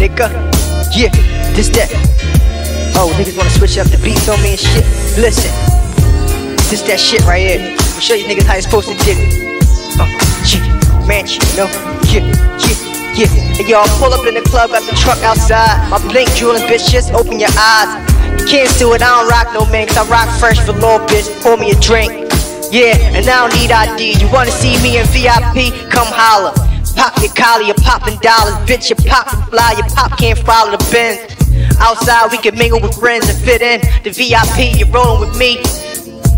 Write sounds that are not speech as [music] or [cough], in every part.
nigga. Yeah, this that. Oh, niggas wanna switch up the beats on me and shit. Listen, this that shit right here. I'll show you niggas how you supposed to do. it. Uh, yeah, man, you know, yeah, yeah, yeah. And y'all pull up in the club, got the truck outside. My blink bitch, just open your eyes. You can't do it, I don't rock no man, cause I rock fresh for little bitch. Pour me a drink. Yeah, and I don't need ID. You wanna see me in VIP? Come holler. Pop your collar, you're popping dollars. Bitch, you popping fly, your pop can't follow the bend. Outside, we can mingle with friends and fit in. The VIP, you're rolling with me.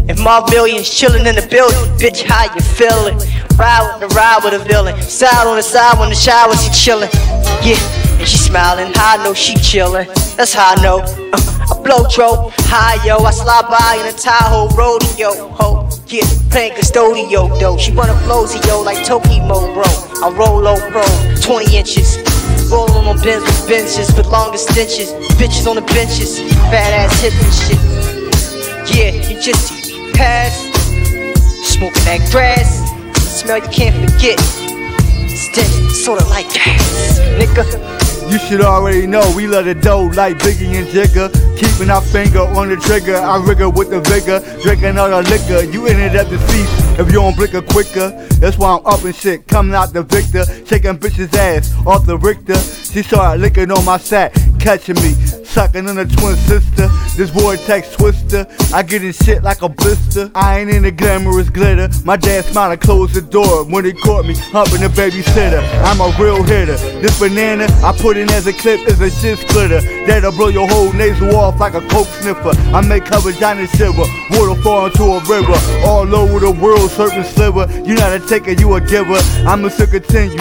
And Mark Millions chilling in the building. Bitch, how you feeling? Ride with the ride with a villain. Side on the side when the shower, she chilling. Yeah, and she smiling. I know she chilling. That's how I know. Uh, I blow throw high yo. I slide by in a Tahoe rodeo. Ho, yeah, playing custodio though. She wanna flows yo like Tokimo bro. I roll low bro, 20 inches. Rolling on bins with benches with longer stenches. Bitches on the benches, fat ass hips and shit. Yeah, you just see me pass. Smoking that grass. Smell you can't forget. Stench, sorta like gas, nigga. You should already know we love the dough like Biggie and Jigga. Keeping our finger on the trigger, I rigor with the vigor. Drinking all the liquor, you ended up deceased if you don't blicker quicker. That's why I'm up and shit, coming out the victor. Shaking bitch's ass off the Richter. She started licking on my sack, catching me. Sucking on a twin sister, this vortex twister. I get in shit like a blister. I ain't in the glamorous glitter. My dad smiled and closed the door when he caught me humping the babysitter. I'm a real hitter. This banana I put in as a clip is a shit splitter. That'll blow your whole nasal off like a coke sniffer. I make covers cover Johnny Shiver, waterfall into a river. All over the world, surfing sliver. You not a taker, you a giver. I'ma still continue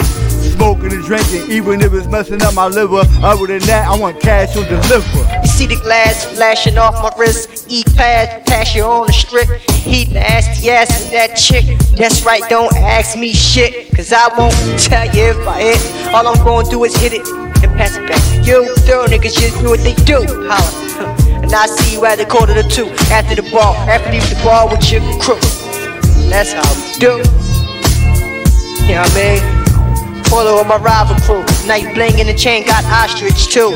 smoking and drinking, even if it's messing up my liver. Other than that, I want cash on deliver. You see the glass flashing off my wrist. E pass, pass you on the strip. He nasty ass and that chick. That's right, don't ask me shit. Cause I won't tell you if I hit. All I'm gonna do is hit it and pass it back you. Throw niggas just do what they do. Holla. [laughs] And I see you at the quarter to two. After the ball, after leave the ball with your crew. That's how we do. You know what I mean? With my rival crew. Night bling in the chain, got ostrich too.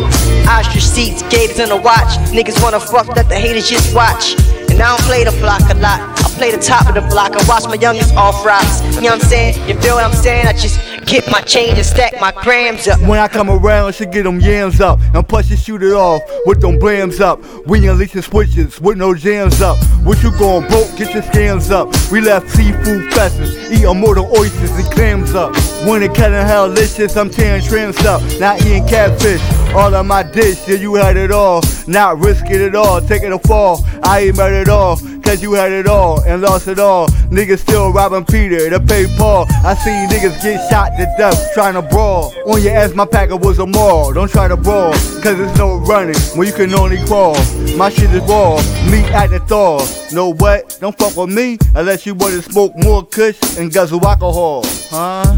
Ostrich seats, gators in the watch. Niggas wanna fuck, let the haters just watch. And I don't play the block a lot. I play the top of the block. I watch my youngest off rocks. You know what I'm saying? You feel what I'm saying? I just get my change and stack my grams up. When I come around, she get them yams up. And plus she shoot it off with them blams up. We unleash the switches with no jams up. What you going broke, get your scams up. We left seafood fesses, eating more than oysters and clams up. When it cutting hell licious, I'm tearing trims up. Not eating catfish, all of my dish, yeah, you had it all. Not risk it at all, taking a fall. I ain't mad at all, cause you had it all and lost it all. Niggas still robbing Peter to pay Paul. I seen niggas get shot to death trying to brawl. On your ass, my packer was a mall. Don't try to brawl, cause there's no running when you can only crawl. My shit is raw, meat at the thaw. Know what? Don't fuck with me unless you wanna smoke more kush and guzzle alcohol. Huh?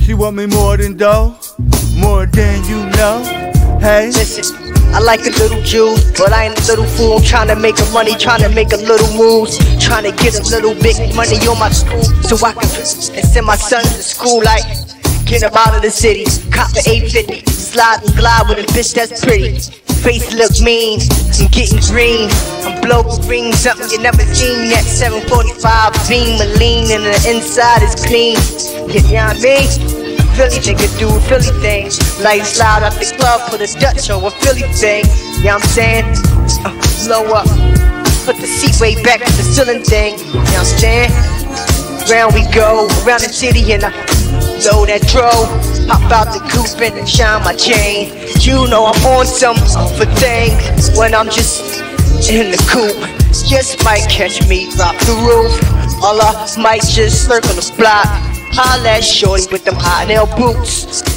She want me more than dough, more than you know. Hey, I like a little juice, but I ain't a little fool. I'm trying to make a money, trying to make a little moves, trying to get a little big money on my school so I can and send my son to school like get him out of the city. Cop the 850, slide and glide with a bitch that's pretty. Face look mean, I'm getting green. I'm blowing green, something you never seen yet. 745 beam, lean, and the inside is clean. You know what I mean? Philly nigga do a Philly thing. Lights loud at the club, put a Dutch on a Philly thing. Yeah, I'm saying? Uh, blow up. Put the seat way back to the ceiling thing. Yeah, I'm saying? Round we go, around the city and I load that dro. Pop out the coupe and shine my chain. You know I'm on some for thing when I'm just in the coupe. Just might catch me drop the roof. All I might just circle the block. Holla at shorty with them high nail boots.